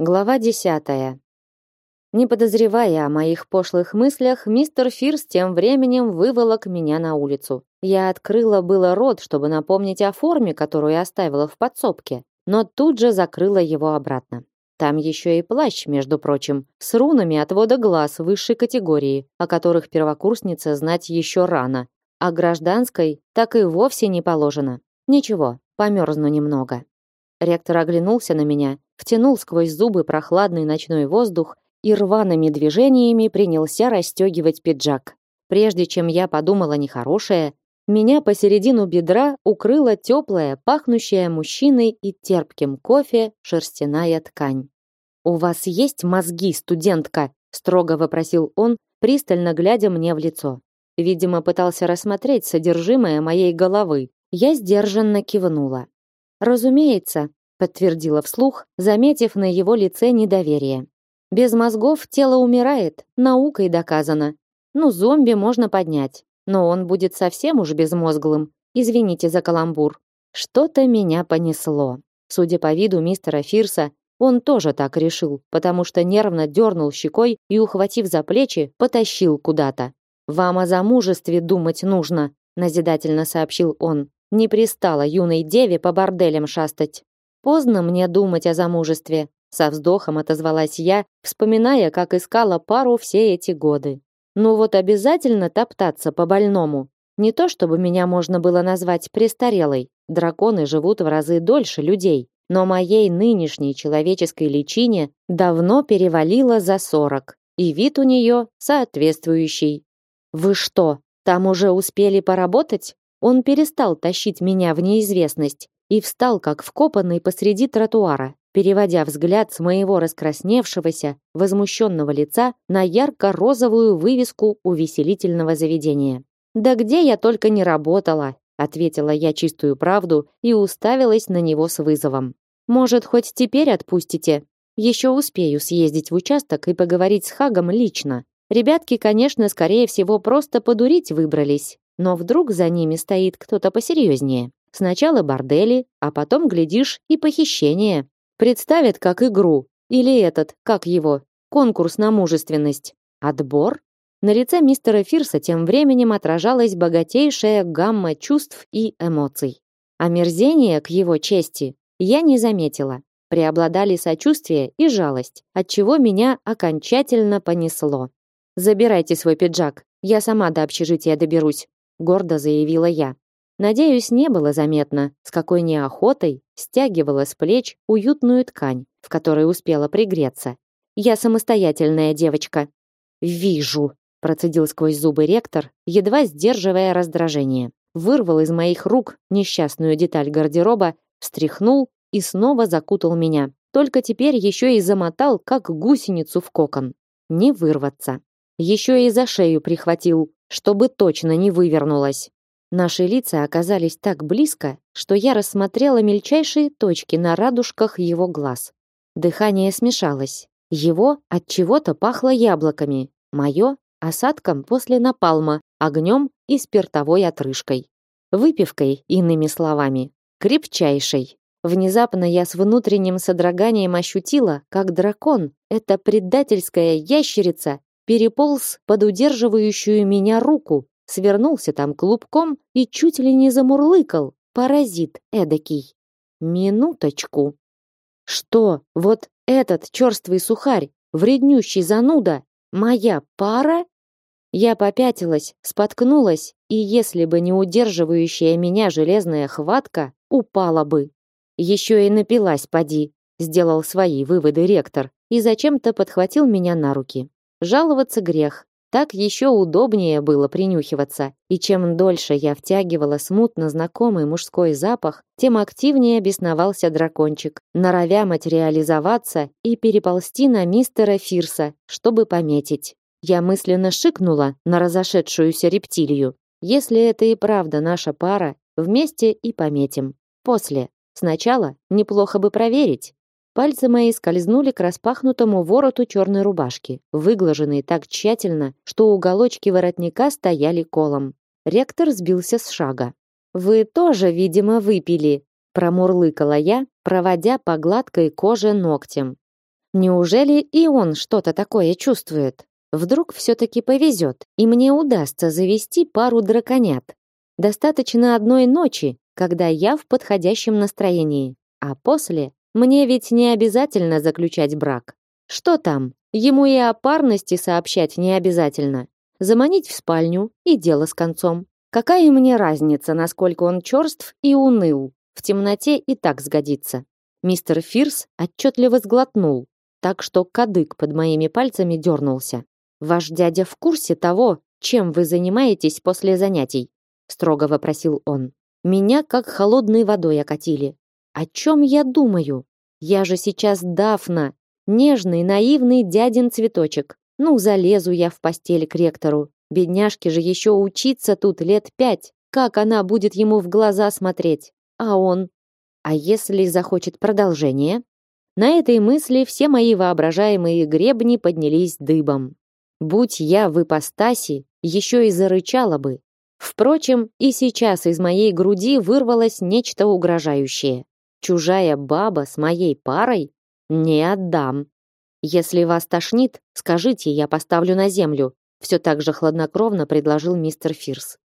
Глава десятая. Не подозревая о моих пошлых мыслях, мистер Фирс тем временем выволок меня на улицу. Я открыла было рот, чтобы напомнить о форме, которую оставила в подсобке, но тут же закрыла его обратно. Там еще и плащ, между прочим, с рунами отвода глаз высшей категории, о которых первокурсница знать еще рано, а гражданской так и вовсе не положено. Ничего, померзну немного. Ректор оглянулся на меня, втянул сквозь зубы прохладный ночной воздух и рваными движениями принялся расстегивать пиджак. Прежде чем я подумала нехорошее, меня посередину бедра укрыла теплая, пахнущая мужчиной и терпким кофе шерстяная ткань. «У вас есть мозги, студентка?» строго вопросил он, пристально глядя мне в лицо. Видимо, пытался рассмотреть содержимое моей головы. Я сдержанно кивнула. Разумеется, подтвердила вслух, заметив на его лице недоверие. Без мозгов тело умирает, наукой доказано. Ну, зомби можно поднять, но он будет совсем уж безмозглым. Извините за каламбур. Что-то меня понесло. Судя по виду мистера Фирса, он тоже так решил, потому что нервно дернул щекой и, ухватив за плечи, потащил куда-то. «Вам о замужестве думать нужно», назидательно сообщил он. Не пристало юной деве по борделям шастать. Поздно мне думать о замужестве, со вздохом отозвалась я, вспоминая, как искала пару все эти годы. Ну вот обязательно топтаться по больному. Не то чтобы меня можно было назвать престарелой. Драконы живут в разы дольше людей, но моей нынешней человеческой личине давно перевалило за сорок, и вид у нее соответствующий. Вы что, там уже успели поработать? Он перестал тащить меня в неизвестность и встал как вкопанный посреди тротуара, переводя взгляд с моего раскрасневшегося, возмущенного лица на ярко-розовую вывеску увеселительного заведения. «Да где я только не работала!» ответила я чистую правду и уставилась на него с вызовом. «Может, хоть теперь отпустите? Еще успею съездить в участок и поговорить с Хагом лично. Ребятки, конечно, скорее всего, просто подурить выбрались, но вдруг за ними стоит кто-то посерьезнее. Сначала бордели, а потом, глядишь, и похищение. Представят как игру. Или этот, как его, конкурс на мужественность. Отбор? На лице мистера Фирса тем временем отражалась богатейшая гамма чувств и эмоций. Омерзение к его чести я не заметила. Преобладали сочувствие и жалость, от чего меня окончательно понесло. Забирайте свой пиджак, я сама до общежития доберусь, гордо заявила я. Надеюсь, не было заметно, с какой неохотой стягивала с плеч уютную ткань, в которой успела пригреться. Я самостоятельная девочка. Вижу, процедил сквозь зубы ректор, едва сдерживая раздражение. Вырвал из моих рук несчастную деталь гардероба, встряхнул и снова закутал меня. Только теперь еще и замотал, как гусеницу в кокон. Не вырваться. Еще и за шею прихватил, чтобы точно не вывернулась. Наши лица оказались так близко, что я рассмотрела мельчайшие точки на радужках его глаз. Дыхание смешалось. Его от чего-то пахло яблоками, мое осадком после напалма, огнем и спиртовой отрыжкой. Выпивкой, иными словами, крепчайшей. Внезапно я с внутренним содроганием ощутила, как дракон, эта предательская ящерица, переполз под удерживающую меня руку свернулся там клубком и чуть ли не замурлыкал, паразит эдакий. Минуточку. Что, вот этот черствый сухарь, вреднющий зануда, моя пара? Я попятилась, споткнулась, и если бы не удерживающая меня железная хватка, упала бы. Еще и напилась, поди, сделал свои выводы ректор и зачем-то подхватил меня на руки. Жаловаться грех, так еще удобнее было принюхиваться, и чем дольше я втягивала смутно знакомый мужской запах, тем активнее бесновался дракончик, норовя материализоваться и переползти на мистера Фирса, чтобы пометить. Я мысленно шикнула на разошедшуюся рептилию. Если это и правда наша пара, вместе и пометим. После. Сначала неплохо бы проверить. Пальцы мои скользнули к распахнутому вороту черной рубашки, выглаженной так тщательно, что уголочки воротника стояли колом. Ректор сбился с шага. «Вы тоже, видимо, выпили», промурлыкала я, проводя по гладкой коже ногтем. Неужели и он что-то такое чувствует? Вдруг все-таки повезет, и мне удастся завести пару драконят. Достаточно одной ночи, когда я в подходящем настроении. А после мне ведь не обязательно заключать брак. Что там? Ему и о парности сообщать не обязательно. Заманить в спальню и дело с концом. Какая мне разница, насколько он черств и уныл? В темноте и так сгодится. Мистер Фирс отчетливо сглотнул, так что кадык под моими пальцами дернулся. Ваш дядя в курсе того, чем вы занимаетесь после занятий? строго вопросил он. Меня как холодной водой окатили. О чем я думаю? Я же сейчас Дафна, нежный, наивный дядин цветочек. Ну, залезу я в постель к ректору. Бедняжке же еще учиться тут лет пять. Как она будет ему в глаза смотреть? А он? А если захочет продолжение? На этой мысли все мои воображаемые гребни поднялись дыбом. Будь я в ипостаси, еще и зарычала бы. Впрочем, и сейчас из моей груди вырвалось нечто угрожающее. Чужая баба с моей парой? Не отдам. Если вас тошнит, скажите, я поставлю на землю. Все так же хладнокровно предложил мистер Фирс.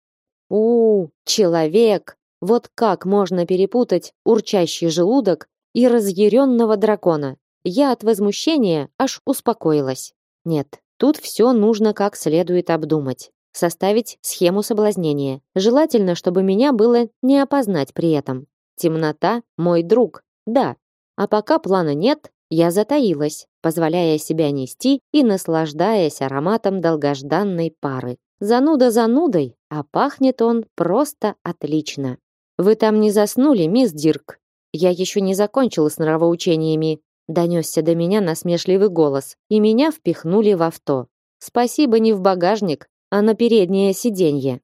У, человек! Вот как можно перепутать урчащий желудок и разъяренного дракона? Я от возмущения аж успокоилась. Нет, Тут все нужно как следует обдумать. Составить схему соблазнения. Желательно, чтобы меня было не опознать при этом. Темнота – мой друг. Да. А пока плана нет, я затаилась, позволяя себя нести и наслаждаясь ароматом долгожданной пары. Зануда занудой, а пахнет он просто отлично. Вы там не заснули, мисс Дирк? Я еще не закончила с нравоучениями, донесся до меня насмешливый голос, и меня впихнули в авто. Спасибо не в багажник, а на переднее сиденье.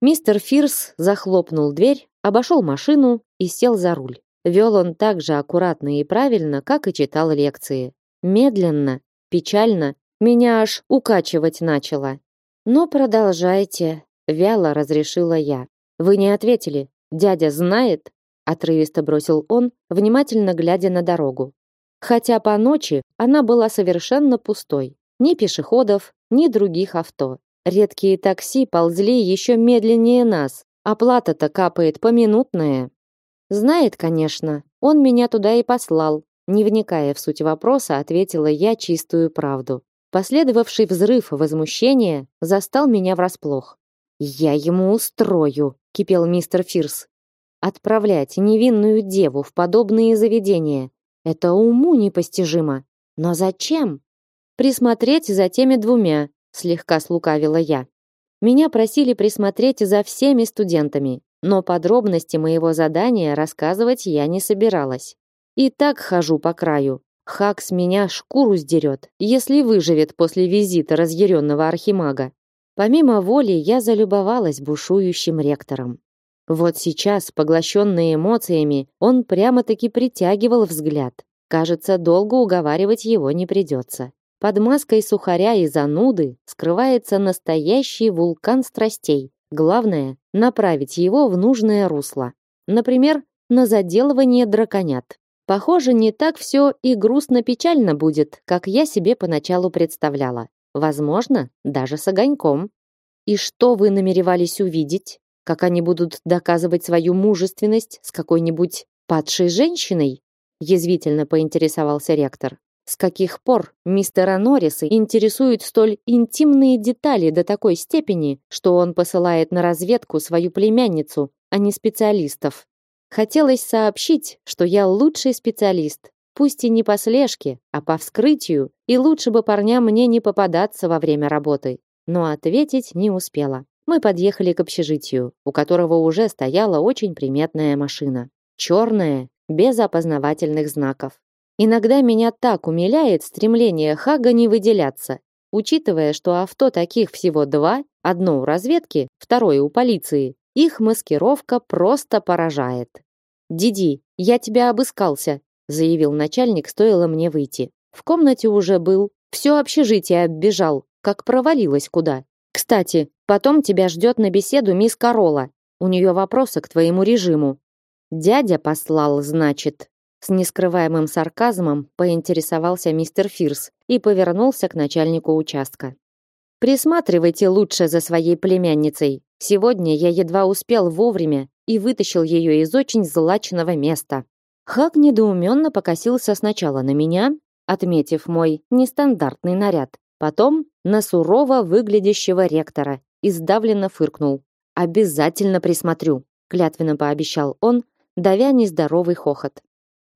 Мистер Фирс захлопнул дверь, обошел машину и сел за руль. Вел он так же аккуратно и правильно, как и читал лекции. Медленно, печально, меня аж укачивать начало. Но продолжайте, вяло разрешила я. Вы не ответили. Дядя знает? отрывисто бросил он, внимательно глядя на дорогу. Хотя по ночи она была совершенно пустой. Ни пешеходов, ни других авто. Редкие такси ползли еще медленнее нас. Оплата-то капает поминутная. Знает, конечно. Он меня туда и послал. Не вникая в суть вопроса, ответила я чистую правду. Последовавший взрыв возмущения застал меня врасплох. «Я ему устрою», — кипел мистер Фирс. «Отправлять невинную деву в подобные заведения это уму непостижимо. Но зачем? Присмотреть за теми двумя, слегка слукавила я. Меня просили присмотреть за всеми студентами, но подробности моего задания рассказывать я не собиралась. И так хожу по краю. Хак с меня шкуру сдерет, если выживет после визита разъяренного архимага. Помимо воли я залюбовалась бушующим ректором. Вот сейчас, поглощенный эмоциями, он прямо-таки притягивал взгляд. Кажется, долго уговаривать его не придется. Под маской сухаря и зануды скрывается настоящий вулкан страстей. Главное — направить его в нужное русло. Например, на заделывание драконят. Похоже, не так все и грустно-печально будет, как я себе поначалу представляла. Возможно, даже с огоньком. И что вы намеревались увидеть? как они будут доказывать свою мужественность с какой-нибудь падшей женщиной? Язвительно поинтересовался ректор. С каких пор мистера Норриса интересуют столь интимные детали до такой степени, что он посылает на разведку свою племянницу, а не специалистов? Хотелось сообщить, что я лучший специалист, пусть и не по слежке, а по вскрытию, и лучше бы парням мне не попадаться во время работы. Но ответить не успела мы подъехали к общежитию, у которого уже стояла очень приметная машина. Черная, без опознавательных знаков. Иногда меня так умиляет стремление Хага не выделяться, учитывая, что авто таких всего два, одно у разведки, второе у полиции. Их маскировка просто поражает. «Диди, я тебя обыскался», заявил начальник, стоило мне выйти. В комнате уже был, все общежитие оббежал, как провалилось куда. Кстати, потом тебя ждет на беседу мисс Корола. У нее вопросы к твоему режиму. Дядя послал, значит. С нескрываемым сарказмом поинтересовался мистер Фирс и повернулся к начальнику участка. Присматривайте лучше за своей племянницей. Сегодня я едва успел вовремя и вытащил ее из очень злачного места. Хак недоуменно покосился сначала на меня, отметив мой нестандартный наряд, потом на сурово выглядящего ректора и сдавленно фыркнул. «Обязательно присмотрю», — клятвенно пообещал он, давя нездоровый хохот.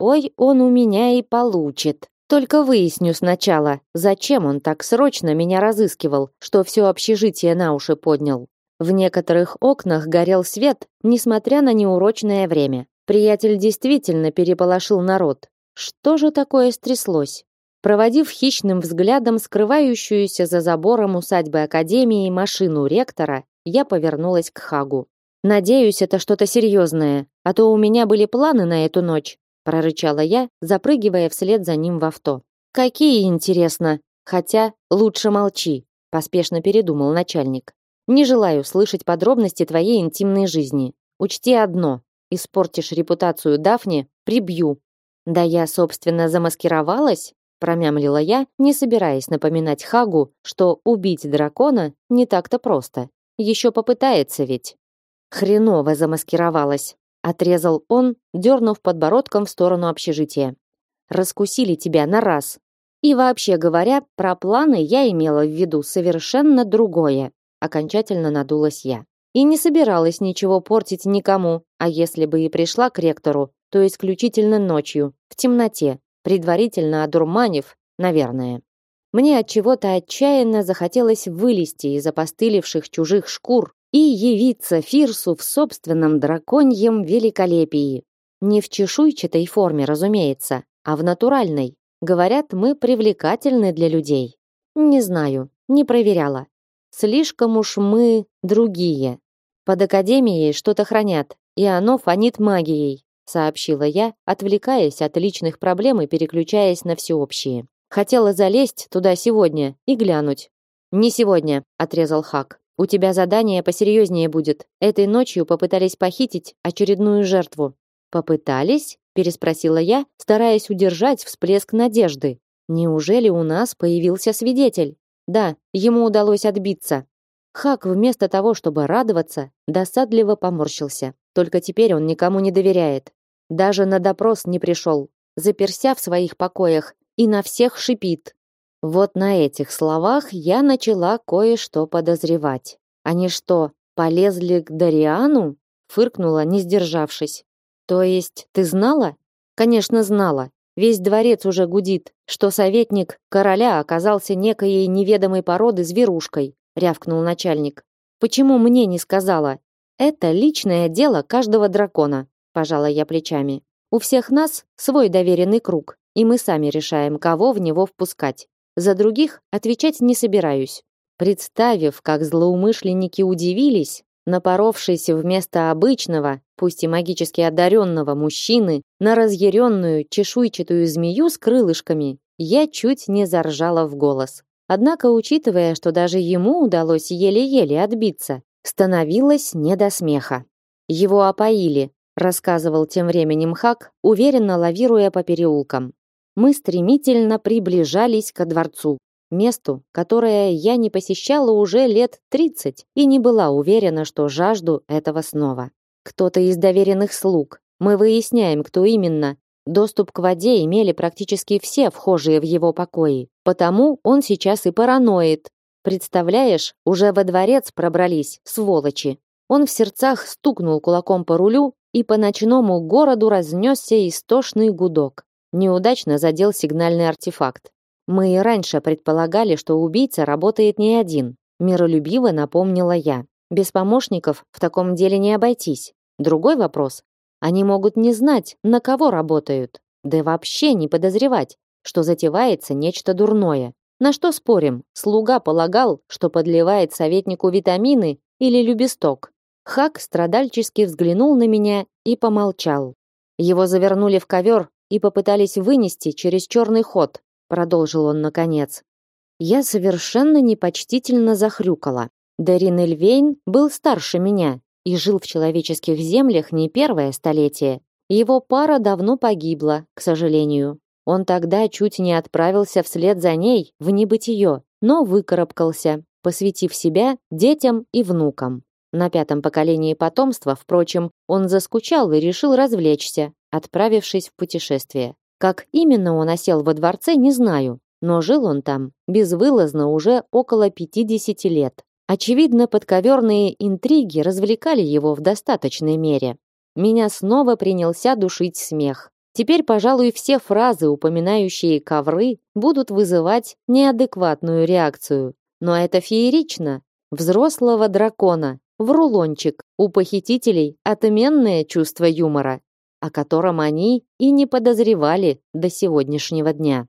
«Ой, он у меня и получит. Только выясню сначала, зачем он так срочно меня разыскивал, что все общежитие на уши поднял. В некоторых окнах горел свет, несмотря на неурочное время. Приятель действительно переполошил народ. Что же такое стряслось? Проводив хищным взглядом скрывающуюся за забором усадьбы Академии машину ректора, я повернулась к Хагу. «Надеюсь, это что-то серьезное, а то у меня были планы на эту ночь», прорычала я, запрыгивая вслед за ним в авто. «Какие, интересно? Хотя лучше молчи», поспешно передумал начальник. Не желаю слышать подробности твоей интимной жизни. Учти одно: испортишь репутацию Дафни, прибью. Да я, собственно, замаскировалась, промямлила я, не собираясь напоминать Хагу, что убить дракона не так-то просто. Еще попытается ведь. Хреново замаскировалась, отрезал он, дернув подбородком в сторону общежития. Раскусили тебя на раз. И вообще говоря, про планы я имела в виду совершенно другое окончательно надулась я. И не собиралась ничего портить никому, а если бы и пришла к ректору, то исключительно ночью, в темноте, предварительно одурманив, наверное. Мне от чего-то отчаянно захотелось вылезти из опостылевших чужих шкур и явиться Фирсу в собственном драконьем великолепии. Не в чешуйчатой форме, разумеется, а в натуральной. Говорят, мы привлекательны для людей. Не знаю, не проверяла. Слишком уж мы другие. Под академией что-то хранят, и оно фонит магией, сообщила я, отвлекаясь от личных проблем и переключаясь на всеобщие. Хотела залезть туда сегодня и глянуть. Не сегодня, отрезал Хак. У тебя задание посерьезнее будет. Этой ночью попытались похитить очередную жертву. Попытались? переспросила я, стараясь удержать всплеск надежды. Неужели у нас появился свидетель? Да, ему удалось отбиться. Хак вместо того, чтобы радоваться, досадливо поморщился. Только теперь он никому не доверяет. Даже на допрос не пришел, заперся в своих покоях и на всех шипит. Вот на этих словах я начала кое-что подозревать. Они что, полезли к Дариану? Фыркнула, не сдержавшись. То есть ты знала? Конечно, знала. Весь дворец уже гудит, что советник короля оказался некой неведомой породы зверушкой, рявкнул начальник. Почему мне не сказала? Это личное дело каждого дракона, пожала я плечами. У всех нас свой доверенный круг, и мы сами решаем, кого в него впускать. За других отвечать не собираюсь. Представив, как злоумышленники удивились, напоровшись вместо обычного, пусть и магически одаренного мужчины, на разъяренную чешуйчатую змею с крылышками, я чуть не заржала в голос. Однако, учитывая, что даже ему удалось еле-еле отбиться, становилось не до смеха. Его опоили, рассказывал тем временем Хак, уверенно лавируя по переулкам. Мы стремительно приближались ко дворцу месту, которое я не посещала уже лет 30 и не была уверена, что жажду этого снова. Кто-то из доверенных слуг. Мы выясняем, кто именно. Доступ к воде имели практически все вхожие в его покои. Потому он сейчас и параноид. Представляешь, уже во дворец пробрались, сволочи. Он в сердцах стукнул кулаком по рулю, и по ночному городу разнесся истошный гудок. Неудачно задел сигнальный артефакт. Мы и раньше предполагали, что убийца работает не один. Миролюбиво напомнила я. Без помощников в таком деле не обойтись. Другой вопрос. Они могут не знать, на кого работают. Да вообще не подозревать, что затевается нечто дурное. На что спорим? Слуга полагал, что подливает советнику витамины или любесток. Хак страдальчески взглянул на меня и помолчал. Его завернули в ковер и попытались вынести через черный ход продолжил он наконец. Я совершенно непочтительно захрюкала. Дарин Эльвейн был старше меня и жил в человеческих землях не первое столетие. Его пара давно погибла, к сожалению. Он тогда чуть не отправился вслед за ней в небытие, но выкарабкался, посвятив себя детям и внукам. На пятом поколении потомства, впрочем, он заскучал и решил развлечься, отправившись в путешествие. Как именно он осел во дворце, не знаю, но жил он там безвылазно уже около 50 лет. Очевидно, подковерные интриги развлекали его в достаточной мере. Меня снова принялся душить смех. Теперь, пожалуй, все фразы, упоминающие ковры, будут вызывать неадекватную реакцию. Но это феерично. Взрослого дракона, в рулончик, у похитителей отменное чувство юмора, о котором они и не подозревали до сегодняшнего дня.